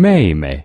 妹妹。